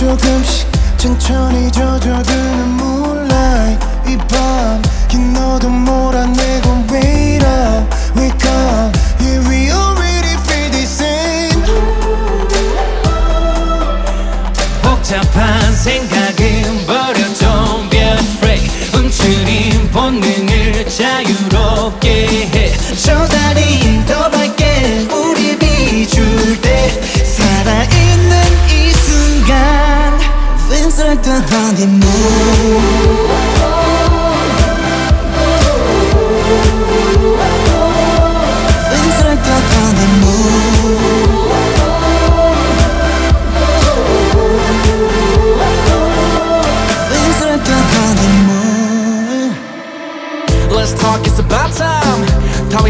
조금씩 천천히 젖어드는 moonlight 이밤긴 너도 몰아내고 wait up wake up yeah we already feel the same 복잡한 생각은 버려 Don't be afraid 움츠린 본능을 자유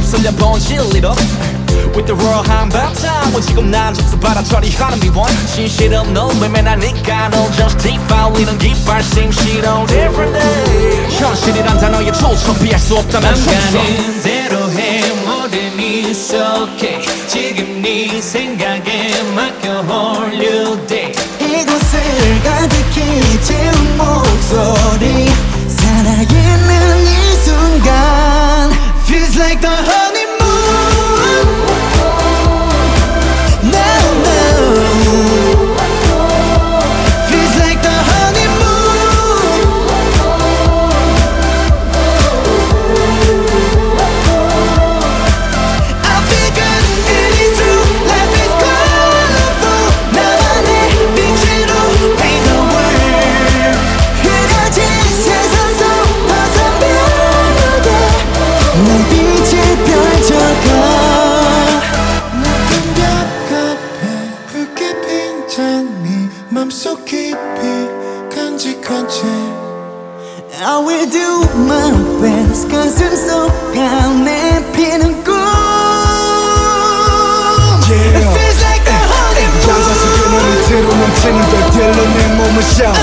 다 휩쓸려 본 진리로 With the royal 한바탕 지금 난 접수 받아 처리하는 미원. 진실 없는 외면하니까 너 justify 우리는 깃발 심시로 different day 현실이란 단어의 초점 피할 수 없다면 맘 가는 대로 해 뭐든 is okay 지금 네 생각에 맡겨 you 맘속 깊이 간직한 채 I will do my best 가슴 속 안에 피는 꿈 yeah. It feels like a honeymoon 혼자서 그놈이 들어넘치는 별들로 내 몸을 샤워